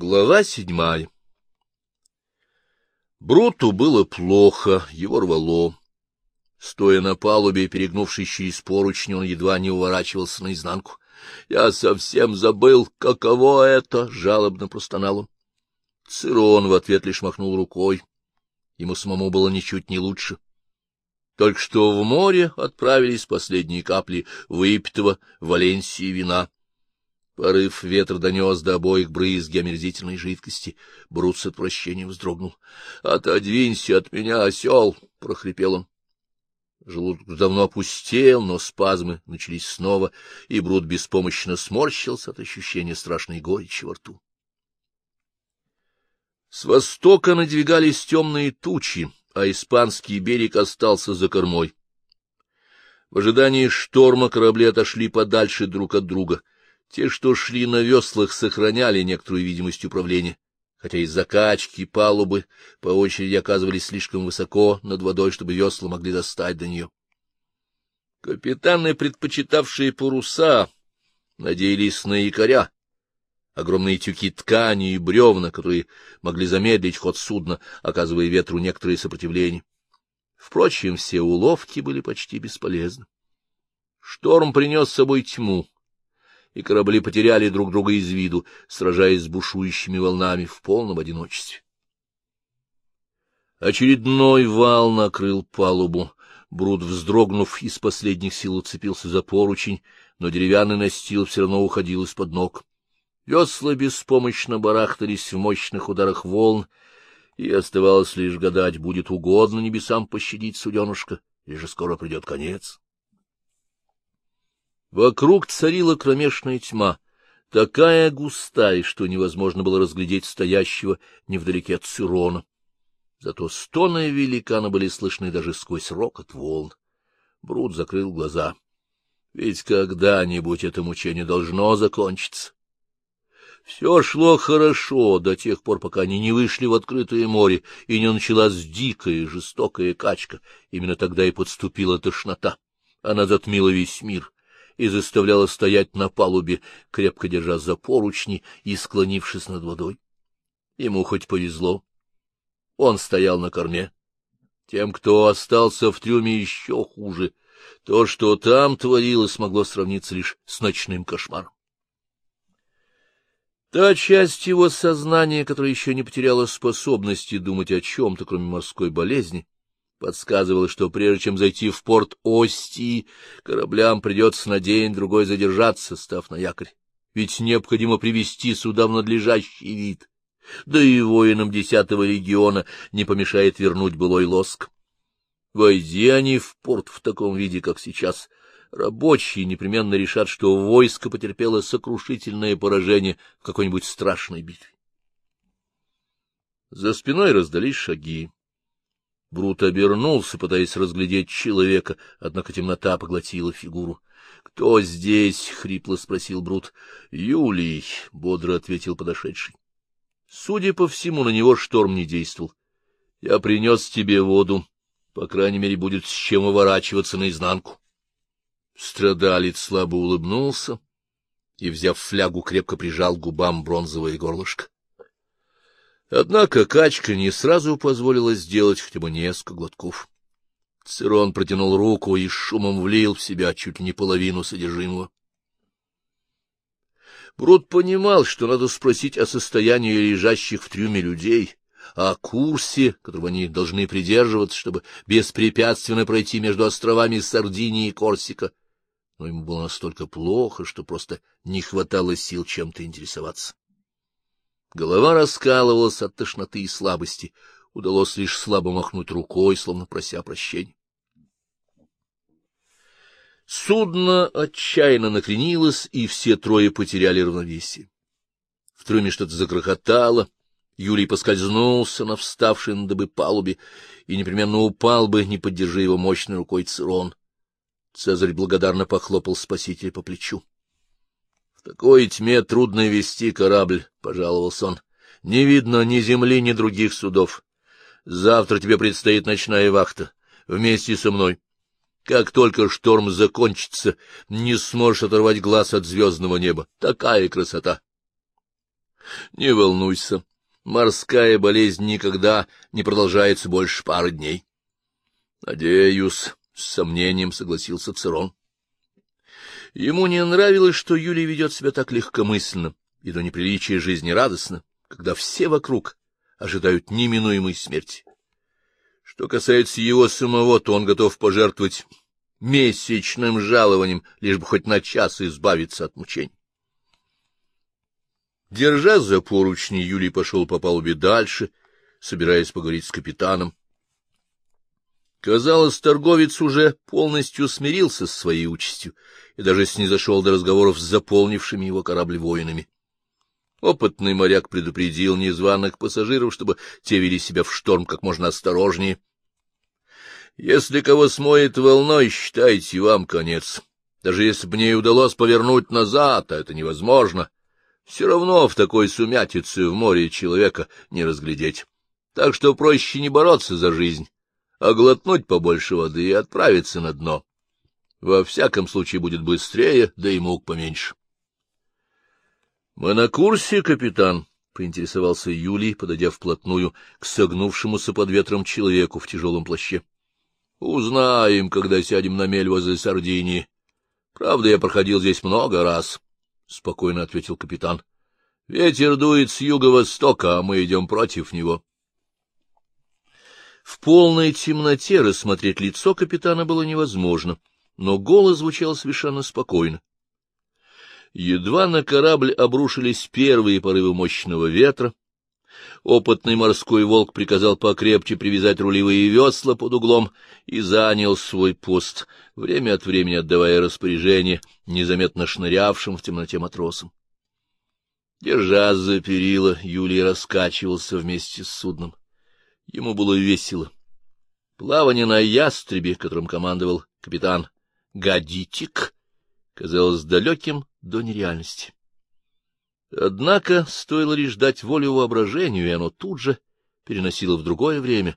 Глава седьмая Бруту было плохо, его рвало. Стоя на палубе, перегнувшись через поручни, он едва не уворачивался наизнанку. — Я совсем забыл, каково это! — жалобно простонал он. Цирон в ответ лишь махнул рукой. Ему самому было ничуть не лучше. Только что в море отправились последние капли выпитого в Валенсии вина. Порыв ветра донес до обоих брызги омерзительной жидкости. Брут с отвращением вздрогнул. — Отодвинься от меня, осел! — прохрипел он. Желудок давно опустел, но спазмы начались снова, и Брут беспомощно сморщился от ощущения страшной горечи во рту. С востока надвигались темные тучи, а испанский берег остался за кормой. В ожидании шторма корабли отошли подальше друг от друга — те, что шли на веслах, сохраняли некоторую видимость управления, хотя из закачки палубы по очереди оказывались слишком высоко над водой, чтобы весла могли достать до нее. Капитаны, предпочитавшие паруса, надеялись на якоря, огромные тюки ткани и бревна, которые могли замедлить ход судна, оказывая ветру некоторые сопротивления. Впрочем, все уловки были почти бесполезны. Шторм принес с собой тьму, и корабли потеряли друг друга из виду, сражаясь с бушующими волнами в полном одиночестве. Очередной вал накрыл палубу. Брут, вздрогнув, из последних сил уцепился за поручень, но деревянный настил все равно уходил из-под ног. Весла беспомощно барахтались в мощных ударах волн, и оставалось лишь гадать, будет угодно небесам пощадить суденушка, или же скоро придет конец. Вокруг царила кромешная тьма, такая густая, что невозможно было разглядеть стоящего невдалеке от Цирона. Зато стоны великана были слышны даже сквозь рокот волн. Брут закрыл глаза. Ведь когда-нибудь это мучение должно закончиться. Все шло хорошо до тех пор, пока они не вышли в открытое море, и не началась дикая, жестокая качка. Именно тогда и подступила тошнота. Она затмила весь мир и заставляла стоять на палубе, крепко держа за поручни и склонившись над водой. Ему хоть повезло. Он стоял на корме. Тем, кто остался в трюме, еще хуже. То, что там творилось, могло сравниться лишь с ночным кошмаром. Та часть его сознания, которая еще не потеряла способности думать о чем-то, кроме морской болезни, подсказывало, что прежде чем зайти в порт Остии, кораблям придется на день-другой задержаться, став на якорь. Ведь необходимо привести сюда в надлежащий вид. Да и воинам десятого региона не помешает вернуть былой лоск. Войди они в порт в таком виде, как сейчас, рабочие непременно решат, что войско потерпело сокрушительное поражение в какой-нибудь страшной битве. За спиной раздались шаги. Брут обернулся, пытаясь разглядеть человека, однако темнота поглотила фигуру. — Кто здесь? — хрипло спросил Брут. — Юлий, — бодро ответил подошедший. Судя по всему, на него шторм не действовал. — Я принес тебе воду. По крайней мере, будет с чем уворачиваться наизнанку. Страдалец слабо улыбнулся и, взяв флягу, крепко прижал губам бронзовое горлышко. Однако качка не сразу позволила сделать хотя бы несколько глотков. Цирон протянул руку и шумом влил в себя чуть ли не половину содержимого. Брод понимал, что надо спросить о состоянии лежащих в трюме людей, о курсе, которого они должны придерживаться, чтобы беспрепятственно пройти между островами Сардинии и Корсика. Но ему было настолько плохо, что просто не хватало сил чем-то интересоваться. Голова раскалывалась от тошноты и слабости. Удалось лишь слабо махнуть рукой, словно прося прощения. Судно отчаянно накренилось, и все трое потеряли равновесие. В трюме что-то загрохотало. Юлий поскользнулся на вставшей на дыбы палубе и непременно упал бы, не поддержи его мощной рукой Цирон. Цезарь благодарно похлопал спасителя по плечу. Такой тьме трудно вести корабль, — пожаловался он. — Не видно ни земли, ни других судов. Завтра тебе предстоит ночная вахта вместе со мной. Как только шторм закончится, не сможешь оторвать глаз от звездного неба. Такая красота! — Не волнуйся, морская болезнь никогда не продолжается больше пары дней. — Надеюсь, — с сомнением согласился Церон. Ему не нравилось, что Юлия ведет себя так легкомысленно и до неприличия жизнерадостно, когда все вокруг ожидают неминуемой смерти. Что касается его самого, то он готов пожертвовать месячным жалованием, лишь бы хоть на час избавиться от мучений. Держа за поручни, Юлий пошел по палубе дальше, собираясь поговорить с капитаном. Казалось, торговец уже полностью смирился с своей участью и даже снизошел до разговоров с заполнившими его корабль воинами. Опытный моряк предупредил незваных пассажиров, чтобы те вели себя в шторм как можно осторожнее. Если кого смоет волной, считайте, вам конец. Даже если бы мне удалось повернуть назад, а это невозможно, все равно в такой сумятице в море человека не разглядеть. Так что проще не бороться за жизнь, а глотнуть побольше воды и отправиться на дно. Во всяком случае будет быстрее, да и мук поменьше. — Мы на курсе, капитан, — поинтересовался Юлий, подойдя вплотную к согнувшемуся под ветром человеку в тяжелом плаще. — Узнаем, когда сядем на мель возле Сардинии. Правда, я проходил здесь много раз, — спокойно ответил капитан. — Ветер дует с юго-востока, а мы идем против него. В полной темноте рассмотреть лицо капитана было невозможно, но голос звучал совершенно спокойно. Едва на корабль обрушились первые порывы мощного ветра, опытный морской волк приказал покрепче привязать рулевые весла под углом и занял свой пост, время от времени отдавая распоряжение незаметно шнырявшим в темноте матросам. Держась за перила, Юлий раскачивался вместе с судном. Ему было весело. Плавание на ястребе, которым командовал капитан Гадитик, казалось далеким до нереальности. Однако стоило лишь дать волю воображению, и оно тут же переносило в другое время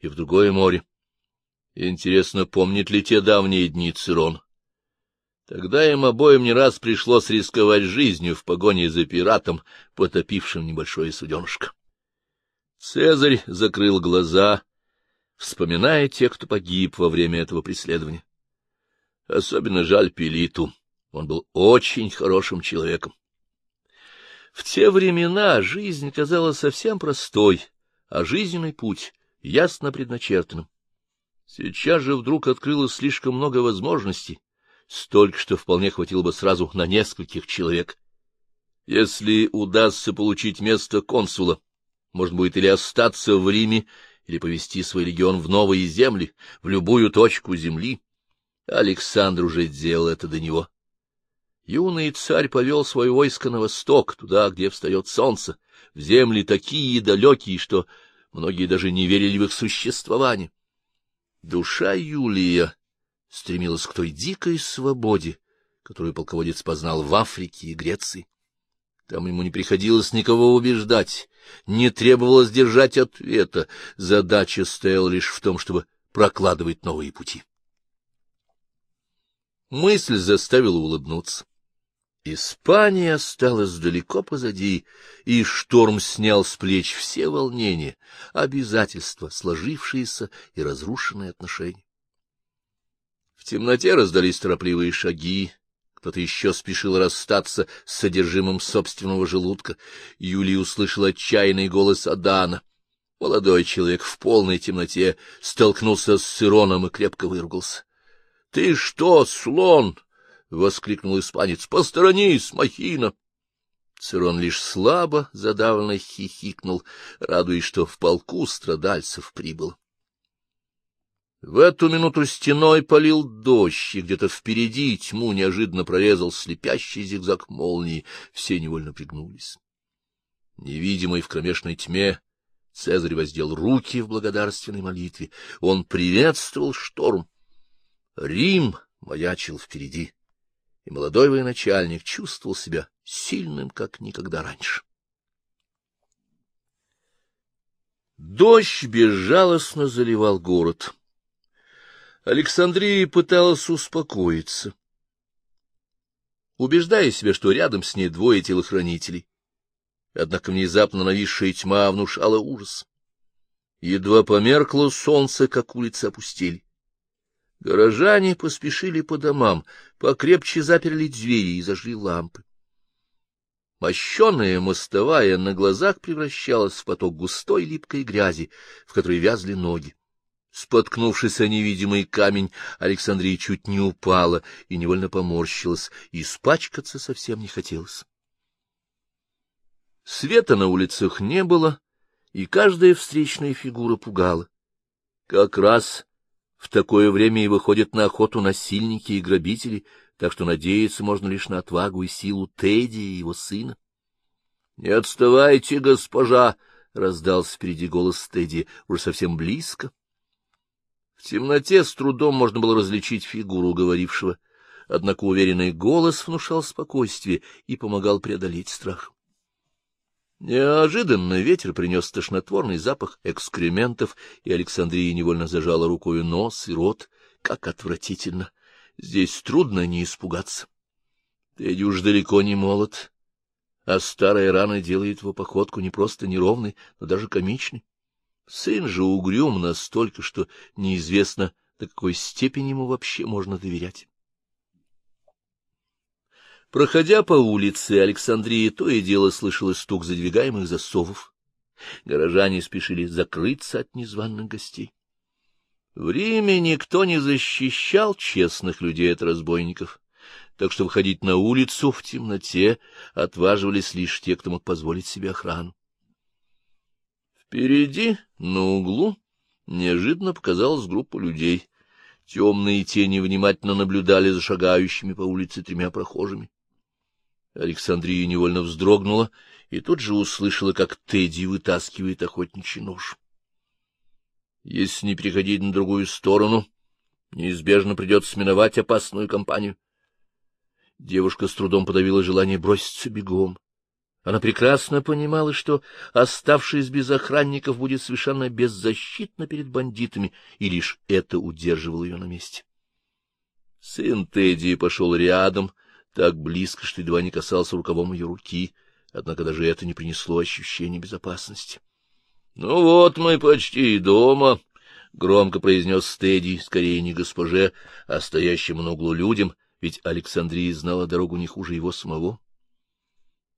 и в другое море. Интересно, помнит ли те давние дни Цирон? Тогда им обоим не раз пришлось рисковать жизнью в погоне за пиратом, потопившим небольшое суденышко. Цезарь закрыл глаза, вспоминая тех, кто погиб во время этого преследования. Особенно жаль Пелиту. Он был очень хорошим человеком. В те времена жизнь казалась совсем простой, а жизненный путь ясно предначертанным. Сейчас же вдруг открылось слишком много возможностей, столько, что вполне хватило бы сразу на нескольких человек. Если удастся получить место консула, можно будет или остаться в Риме, или повести свой легион в новые земли, в любую точку земли. Александр уже сделал это до него. Юный царь повел свое войско на восток, туда, где встает солнце, в земли такие далекие, что многие даже не верили в их существование. Душа Юлия стремилась к той дикой свободе, которую полководец познал в Африке и Греции. Там ему не приходилось никого убеждать, не требовалось держать ответа, задача стояла лишь в том, чтобы прокладывать новые пути. Мысль заставила улыбнуться. Испания осталась далеко позади, и шторм снял с плеч все волнения, обязательства, сложившиеся и разрушенные отношения. В темноте раздались торопливые шаги, кто-то еще спешил расстаться с содержимым собственного желудка. Юлий услышал отчаянный голос Адана. Молодой человек в полной темноте столкнулся с Сироном и крепко выругался. — Ты что, слон? — воскликнул испанец. — Посторонись, махина! Цирон лишь слабо задавленно хихикнул, радуясь, что в полку страдальцев прибыл. В эту минуту стеной полил дождь, и где-то впереди тьму неожиданно прорезал слепящий зигзаг молнии. Все невольно пригнулись. Невидимый в кромешной тьме, Цезарь воздел руки в благодарственной молитве. Он приветствовал шторм. Рим маячил впереди и молодой военачальник чувствовал себя сильным, как никогда раньше. Дождь безжалостно заливал город. Александрия пыталась успокоиться, убеждая себя, что рядом с ней двое телохранителей. Однако внезапно нависшая тьма внушала ужас. Едва померкло солнце, как улицы опустили. Горожане поспешили по домам, покрепче заперли двери и зажгли лампы. Мощеная мостовая на глазах превращалась в поток густой липкой грязи, в которой вязли ноги. Споткнувшись о невидимый камень, Александрия чуть не упала и невольно поморщилась, испачкаться совсем не хотелось. Света на улицах не было, и каждая встречная фигура пугала. Как раз в такое время и выходят на охоту насильники и грабители, так что надеяться можно лишь на отвагу и силу Тедди и его сына. — Не отставайте, госпожа! — раздался впереди голос Тедди, уже совсем близко. В темноте с трудом можно было различить фигуру говорившего, однако уверенный голос внушал спокойствие и помогал преодолеть страх. Неожиданно ветер принес тошнотворный запах экскрементов, и Александрия невольно зажала рукой нос и рот. Как отвратительно! Здесь трудно не испугаться. Тедди уж далеко не молод, а старая рана делает его походку не просто неровной, но даже комичной. Сын же угрюм настолько, что неизвестно, до какой степени ему вообще можно доверять. Проходя по улице Александрии, то и дело слышалось стук задвигаемых засовов. Горожане спешили закрыться от незваных гостей. В Риме никто не защищал честных людей от разбойников, так что выходить на улицу в темноте отваживались лишь те, кто мог позволить себе охрану. Впереди, на углу, неожиданно показалась группа людей. Темные тени внимательно наблюдали за шагающими по улице тремя прохожими. Александрия невольно вздрогнула и тут же услышала, как Тедди вытаскивает охотничий нож. Если не переходить на другую сторону, неизбежно придется миновать опасную компанию. Девушка с трудом подавила желание броситься бегом. Она прекрасно понимала, что, оставшись без охранников, будет совершенно беззащитна перед бандитами, и лишь это удерживало ее на месте. Сын Тедди пошел рядом, так близко, что едва не касался рукавом ее руки, однако даже это не принесло ощущения безопасности. — Ну вот мы почти дома, — громко произнес Стеди, скорее не госпоже, а стоящим на углу людям, ведь Александрия знала дорогу не хуже его самого.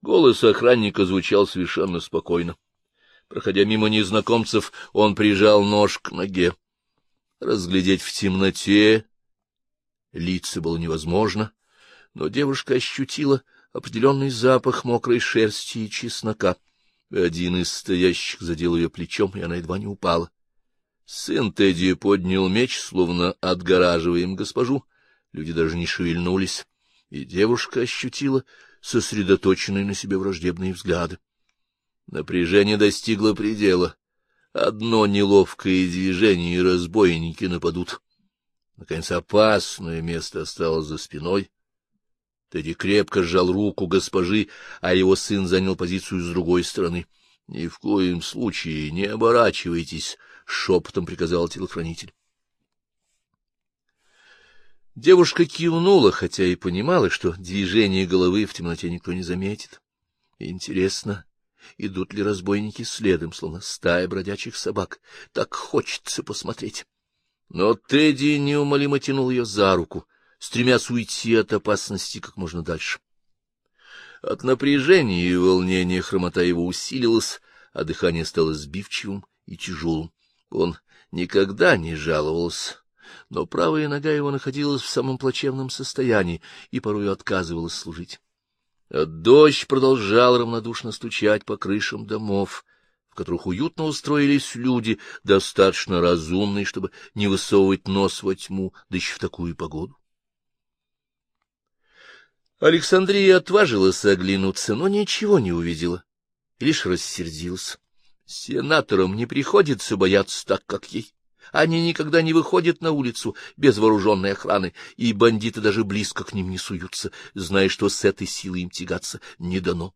Голос охранника звучал совершенно спокойно. Проходя мимо незнакомцев, он прижал нож к ноге. Разглядеть в темноте лица было невозможно, но девушка ощутила определенный запах мокрой шерсти и чеснока. Один из стоящих задел ее плечом, и она едва не упала. Сын Тедди поднял меч, словно отгораживая им госпожу. Люди даже не шевельнулись, и девушка ощутила сосредоточенные на себе враждебные взгляды. Напряжение достигло предела. Одно неловкое движение, и разбойники нападут. Наконец, опасное место осталось за спиной, Тедди крепко сжал руку госпожи, а его сын занял позицию с другой стороны. — Ни в коем случае не оборачивайтесь, — шепотом приказал телохранитель. Девушка кивнула, хотя и понимала, что движение головы в темноте никто не заметит. Интересно, идут ли разбойники следом, словно стая бродячих собак. Так хочется посмотреть. Но Тедди неумолимо тянул ее за руку стремясь уйти от опасности как можно дальше. От напряжения и волнения хромота его усилилась, а дыхание стало сбивчивым и тяжелым. Он никогда не жаловался, но правая нога его находилась в самом плачевном состоянии и порой отказывалась служить. А дождь продолжал равнодушно стучать по крышам домов, в которых уютно устроились люди, достаточно разумные, чтобы не высовывать нос во тьму, да еще в такую погоду. Александрия отважилась оглянуться, но ничего не увидела, лишь рассердилась. Сенаторам не приходится бояться так, как ей. Они никогда не выходят на улицу без вооруженной охраны, и бандиты даже близко к ним не суются, зная, что с этой силой им тягаться не дано.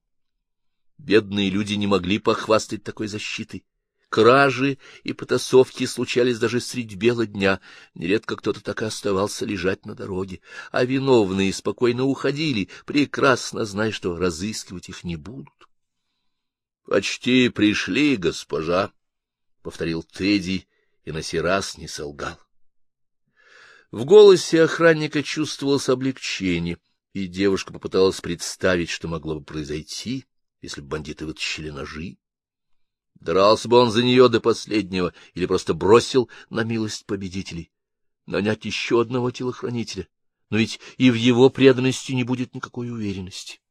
Бедные люди не могли похвастать такой защитой. Кражи и потасовки случались даже средь бела дня. Нередко кто-то так и оставался лежать на дороге, а виновные спокойно уходили, прекрасно зная, что разыскивать их не будут. Почти пришли, госпожа, — повторил Тедди и на сей раз не солгал. В голосе охранника чувствовалось облегчение, и девушка попыталась представить, что могло бы произойти, если бы бандиты вытащили ножи. Дрался бы он за нее до последнего или просто бросил на милость победителей. Нанять еще одного телохранителя. Но ведь и в его преданности не будет никакой уверенности.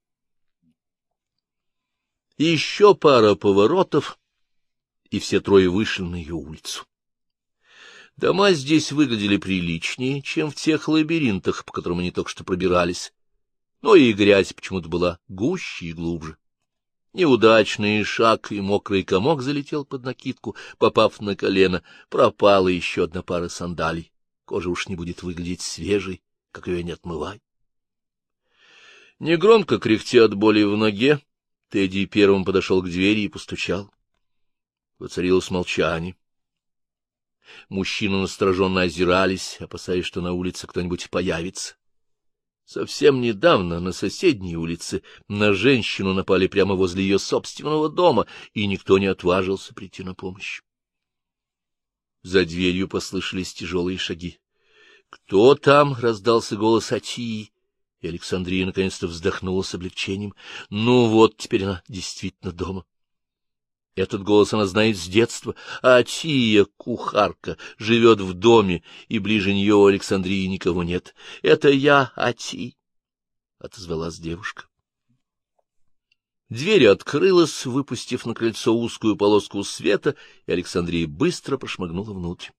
Еще пара поворотов, и все трое вышли на ее улицу. Дома здесь выглядели приличнее, чем в тех лабиринтах, по которым они только что пробирались, но и грязь почему-то была гуще и глубже. Неудачный шаг и мокрый комок залетел под накидку, попав на колено, пропала еще одна пара сандалий. Кожа уж не будет выглядеть свежей, как ее не отмывай. Негромко кряхтя от боли в ноге, Тедди первым подошел к двери и постучал. Воцарилось молчание. Мужчины настороженно озирались, опасаясь, что на улице кто-нибудь появится. Совсем недавно на соседней улице на женщину напали прямо возле ее собственного дома, и никто не отважился прийти на помощь. За дверью послышались тяжелые шаги. — Кто там? — раздался голос Атии. И Александрия наконец-то вздохнула с облегчением. Ну вот, теперь она действительно дома. Этот голос она знает с детства. А Тия, кухарка, живет в доме, и ближе нее у Александрии никого нет. Это я, Ати, — отозвалась девушка. Дверь открылась, выпустив на крыльцо узкую полоску света, и Александрия быстро прошмыгнула внутрь.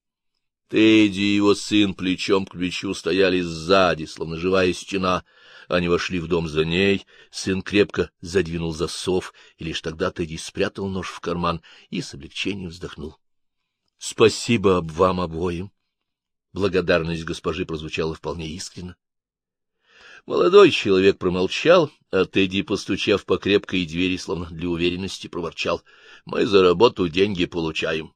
Тедди и его сын плечом к плечу стояли сзади, словно живая стена. Они вошли в дом за ней, сын крепко задвинул засов, и лишь тогда Тедди спрятал нож в карман и с облегчением вздохнул. — Спасибо вам обоим. Благодарность госпожи прозвучала вполне искренно. Молодой человек промолчал, а Тедди, постучав по крепкой двери, словно для уверенности, проворчал. — Мы за работу деньги получаем.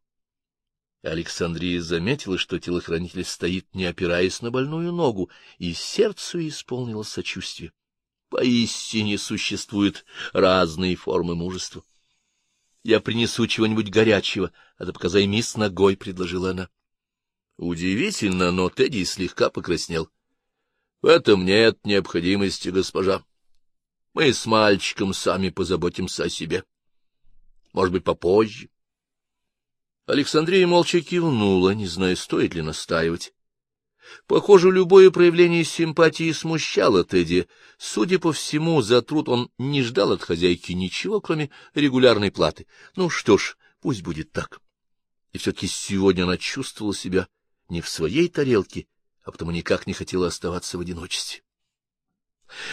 Александрия заметила, что телохранитель стоит, не опираясь на больную ногу, и сердцу исполнило сочувствие. Поистине существуют разные формы мужества. — Я принесу чего-нибудь горячего, а ты пока займись ногой, — предложила она. Удивительно, но Тедди слегка покраснел. — В этом нет необходимости, госпожа. Мы с мальчиком сами позаботимся о себе. Может быть, попозже. Александрия молча кивнула, не зная, стоит ли настаивать. Похоже, любое проявление симпатии смущало Тедди. Судя по всему, за труд он не ждал от хозяйки ничего, кроме регулярной платы. Ну что ж, пусть будет так. И все-таки сегодня она чувствовала себя не в своей тарелке, а потому никак не хотела оставаться в одиночестве.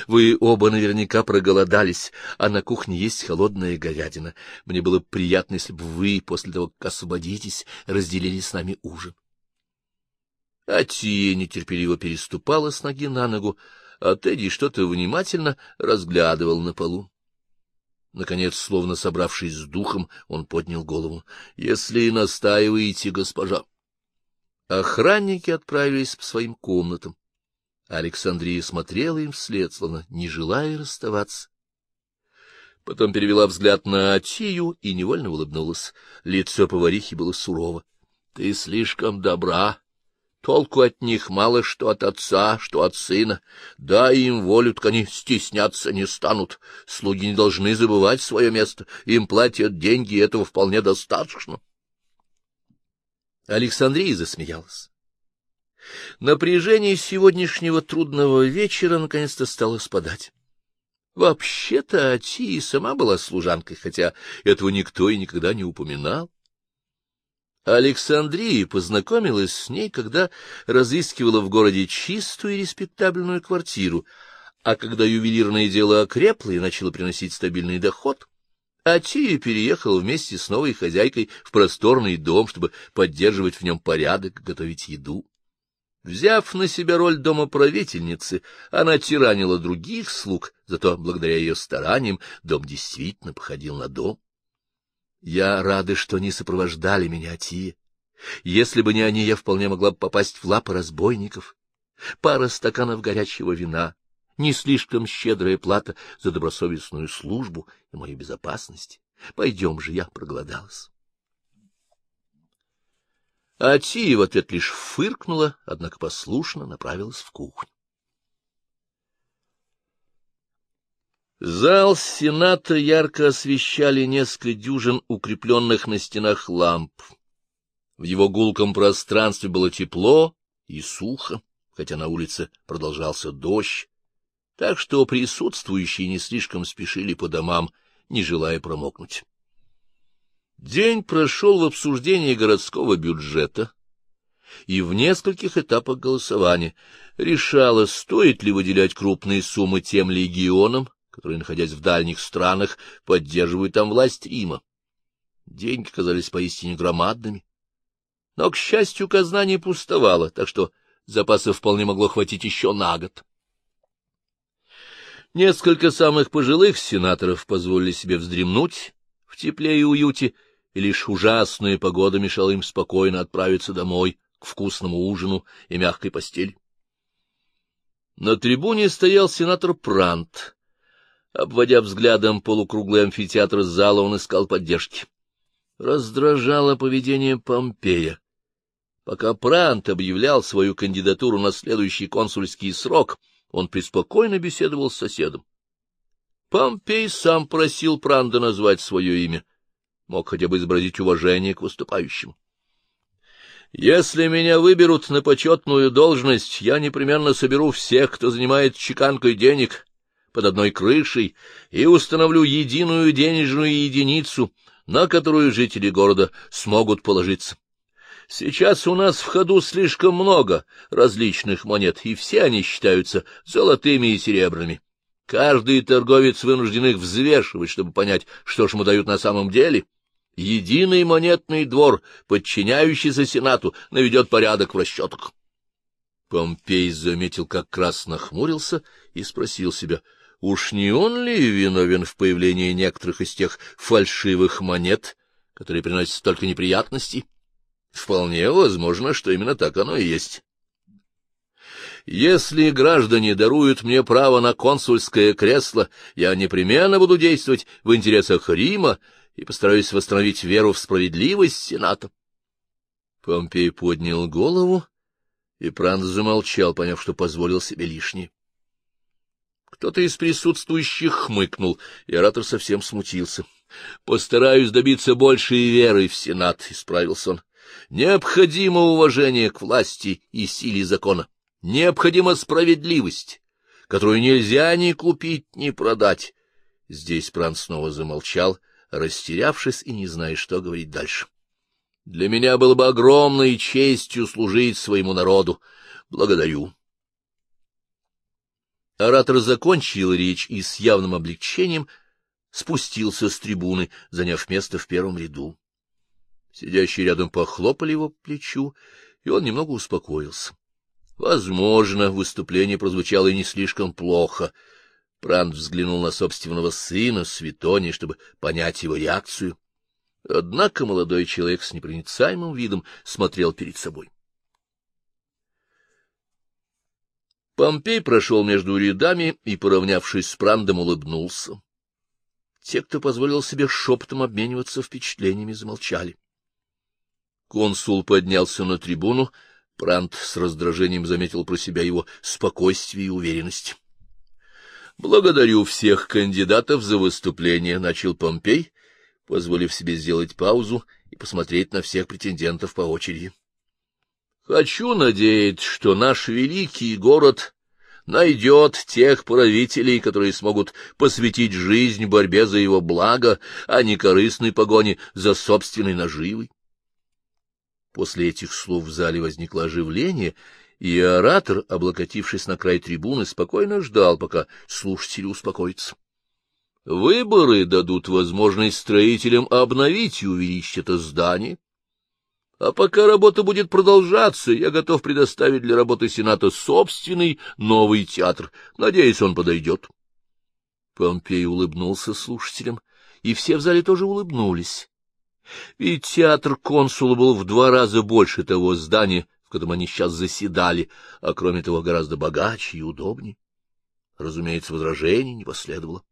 Вы оба наверняка проголодались, а на кухне есть холодная говядина. Мне было приятно, если бы вы, после того, как освободитесь, разделили с нами ужин. А Тия нетерпеливо переступала с ноги на ногу, а Тедди что-то внимательно разглядывал на полу. Наконец, словно собравшись с духом, он поднял голову. — Если настаиваете, госпожа. Охранники отправились по своим комнатам. Александрия смотрела им вслед, словно не желая расставаться. Потом перевела взгляд на Атию и невольно улыбнулась. Лицо поварихи было сурово. — Ты слишком добра. Толку от них мало что от отца, что от сына. Дай им волю, так они стесняться не станут. Слуги не должны забывать свое место. Им платят деньги, и этого вполне достаточно. Александрия засмеялась. Напряжение сегодняшнего трудного вечера наконец-то стало спадать. Вообще-то Ати сама была служанкой, хотя этого никто и никогда не упоминал. Александрия познакомилась с ней, когда разыскивала в городе чистую и респектабельную квартиру, а когда ювелирное дело окрепло и начало приносить стабильный доход, Атия переехала вместе с новой хозяйкой в просторный дом, чтобы поддерживать в нем порядок, готовить еду. Взяв на себя роль домоправительницы, она тиранила других слуг, зато благодаря ее стараниям дом действительно походил на дом. Я рада, что они сопровождали меня, Тия. Если бы не они, я вполне могла бы попасть в лапы разбойников. Пара стаканов горячего вина, не слишком щедрая плата за добросовестную службу и мою безопасность. Пойдем же, я проголодалась. А Тия в ответ лишь фыркнула, однако послушно направилась в кухню. Зал Сената ярко освещали несколько дюжин укрепленных на стенах ламп. В его гулком пространстве было тепло и сухо, хотя на улице продолжался дождь, так что присутствующие не слишком спешили по домам, не желая промокнуть. День прошел в обсуждении городского бюджета, и в нескольких этапах голосования решалось, стоит ли выделять крупные суммы тем легионам, которые, находясь в дальних странах, поддерживают там власть Рима. Деньги казались поистине громадными. Но, к счастью, казна не пустовала, так что запасов вполне могло хватить еще на год. Несколько самых пожилых сенаторов позволили себе вздремнуть в тепле и уюте, и лишь ужасная погода мешала им спокойно отправиться домой к вкусному ужину и мягкой постели. На трибуне стоял сенатор Прант, Обводя взглядом полукруглый амфитеатр зала, он искал поддержки. Раздражало поведение Помпея. Пока Прант объявлял свою кандидатуру на следующий консульский срок, он преспокойно беседовал с соседом. Помпей сам просил Пранда назвать свое имя, мог хотя бы изобразить уважение к выступающему. Если меня выберут на почетную должность, я непременно соберу всех, кто занимает чеканкой денег, под одной крышей и установлю единую денежную единицу, на которую жители города смогут положиться. Сейчас у нас в ходу слишком много различных монет, и все они считаются золотыми и серебряными. Каждый торговец вынужден их взвешивать, чтобы понять, что ж ему дают на самом деле. Единый монетный двор, подчиняющийся Сенату, наведет порядок в расчетах. Помпей заметил, как красно хмурился, и спросил себя — Уж не он ли виновен в появлении некоторых из тех фальшивых монет, которые приносят столько неприятностей? Вполне возможно, что именно так оно и есть. Если граждане даруют мне право на консульское кресло, я непременно буду действовать в интересах Рима и постараюсь восстановить веру в справедливость Сената. Помпей поднял голову, и Прант замолчал, поняв, что позволил себе лишнее. Кто-то из присутствующих хмыкнул, и оратор совсем смутился. — Постараюсь добиться большей веры в Сенат, — исправился он. — Необходимо уважение к власти и силе закона. Необходима справедливость, которую нельзя ни купить, ни продать. Здесь Пран снова замолчал, растерявшись и не зная, что говорить дальше. — Для меня было бы огромной честью служить своему народу. Благодарю. Оратор закончил речь и с явным облегчением спустился с трибуны, заняв место в первом ряду. Сидящие рядом похлопали его по плечу, и он немного успокоился. Возможно, выступление прозвучало и не слишком плохо. Прант взглянул на собственного сына, Светони, чтобы понять его реакцию. Однако молодой человек с непроницаемым видом смотрел перед собой. Помпей прошел между рядами и, поравнявшись с Прандом, улыбнулся. Те, кто позволил себе шепотом обмениваться впечатлениями, замолчали. Консул поднялся на трибуну. Пранд с раздражением заметил про себя его спокойствие и уверенность. — Благодарю всех кандидатов за выступление, — начал Помпей, позволив себе сделать паузу и посмотреть на всех претендентов по очереди. Хочу надеяться, что наш великий город найдет тех правителей, которые смогут посвятить жизнь борьбе за его благо, а не корыстной погоне за собственной наживой. После этих слов в зале возникло оживление, и оратор, облокотившись на край трибуны, спокойно ждал, пока слушатели успокоятся. Выборы дадут возможность строителям обновить и увеличить это здание, а пока работа будет продолжаться, я готов предоставить для работы Сената собственный новый театр. Надеюсь, он подойдет. Помпей улыбнулся слушателям, и все в зале тоже улыбнулись. Ведь театр консула был в два раза больше того здания, в котором они сейчас заседали, а кроме того гораздо богаче и удобнее. Разумеется, возражений не последовало.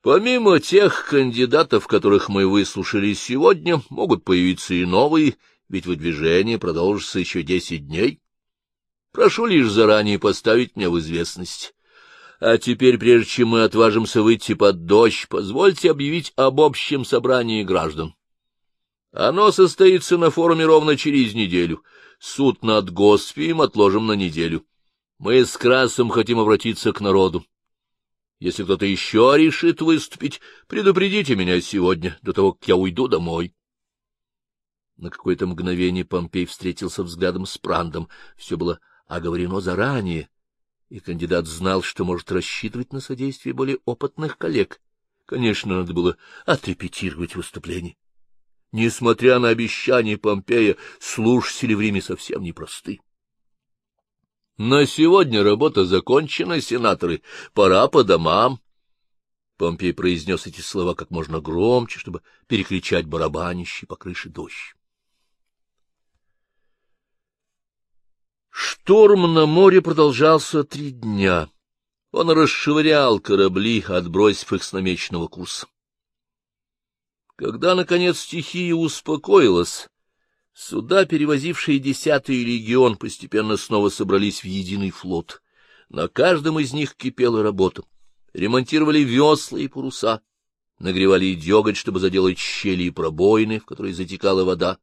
Помимо тех кандидатов, которых мы выслушали сегодня, могут появиться и новые, ведь выдвижение продолжится еще десять дней. Прошу лишь заранее поставить меня в известность. А теперь, прежде чем мы отважимся выйти под дождь, позвольте объявить об общем собрании граждан. Оно состоится на форуме ровно через неделю. Суд над Госпием отложим на неделю. Мы с Красом хотим обратиться к народу. Если кто-то еще решит выступить, предупредите меня сегодня, до того, как я уйду домой. На какое-то мгновение Помпей встретился взглядом с Прандом. Все было оговорено заранее, и кандидат знал, что может рассчитывать на содействие более опытных коллег. Конечно, надо было отрепетировать выступление. Несмотря на обещание Помпея, слушатели в Риме совсем непросты. На сегодня работа закончена, сенаторы. Пора по домам. Помпей произнес эти слова как можно громче, чтобы перекричать барабанищий по крыше дождь. Шторм на море продолжался три дня. Он расшвырял корабли, отбросив их с намеченного курса. Когда, наконец, стихия успокоилась, Суда, перевозившие десятый легион, постепенно снова собрались в единый флот. На каждом из них кипела работа. Ремонтировали весла и паруса, нагревали деготь, чтобы заделать щели и пробоины, в которые затекала вода.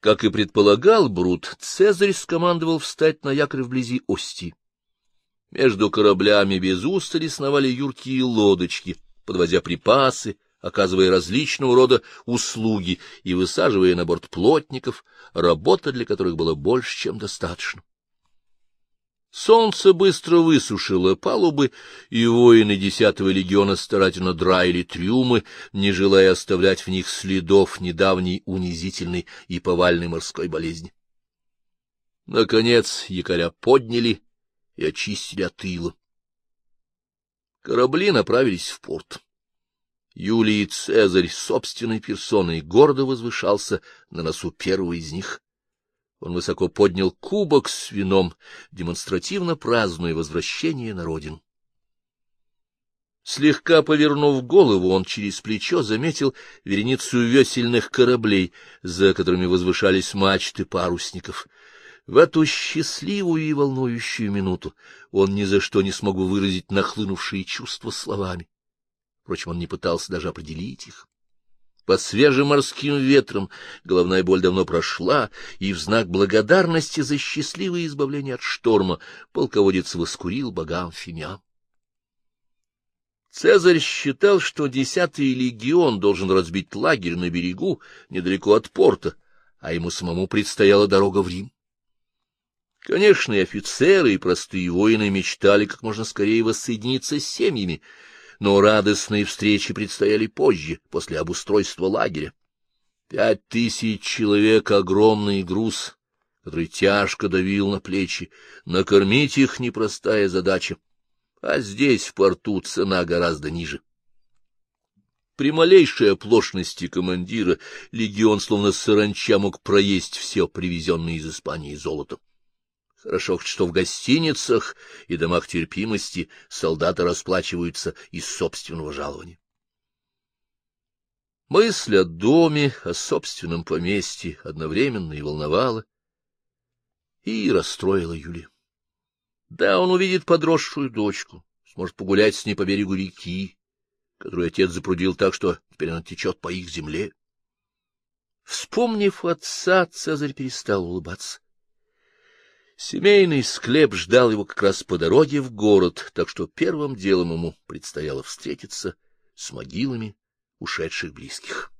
Как и предполагал Брут, Цезарь скомандовал встать на якорь вблизи Ости. Между кораблями без устали сновали юркие лодочки, подвозя припасы, оказывая различного рода услуги и высаживая на борт плотников, работа для которых была больше, чем достаточно. Солнце быстро высушило палубы, и воины десятого легиона старательно драили трюмы, не желая оставлять в них следов недавней унизительной и повальной морской болезни. Наконец якоря подняли и очистили от ила. Корабли направились в порт. Юлий Цезарь собственной персоной гордо возвышался на носу первого из них. Он высоко поднял кубок с вином, демонстративно празднуя возвращение на родину. Слегка повернув голову, он через плечо заметил вереницу весельных кораблей, за которыми возвышались мачты парусников. В эту счастливую и волнующую минуту он ни за что не смог выразить нахлынувшие чувства словами. Впрочем, он не пытался даже определить их. По свежим морским ветрам головная боль давно прошла, и в знак благодарности за счастливое избавление от шторма полководец воскурил богам фимиам. Цезарь считал, что десятый легион должен разбить лагерь на берегу, недалеко от порта, а ему самому предстояла дорога в Рим. Конечно, и офицеры, и простые воины мечтали как можно скорее воссоединиться с семьями, но радостные встречи предстояли позже, после обустройства лагеря. Пять тысяч человек — огромный груз, который тяжко давил на плечи. Накормить их — непростая задача, а здесь, в порту, цена гораздо ниже. При малейшей оплошности командира легион словно саранча мог проесть все привезенное из Испании золото. Хорошо, что в гостиницах и домах терпимости солдаты расплачиваются из собственного жалования. Мысль о доме, о собственном поместье одновременно и волновала, и расстроила Юли. Да, он увидит подросшую дочку, сможет погулять с ней по берегу реки, которую отец запрудил так, что теперь она течет по их земле. Вспомнив отца, Цезарь перестал улыбаться. Семейный склеп ждал его как раз по дороге в город, так что первым делом ему предстояло встретиться с могилами ушедших близких.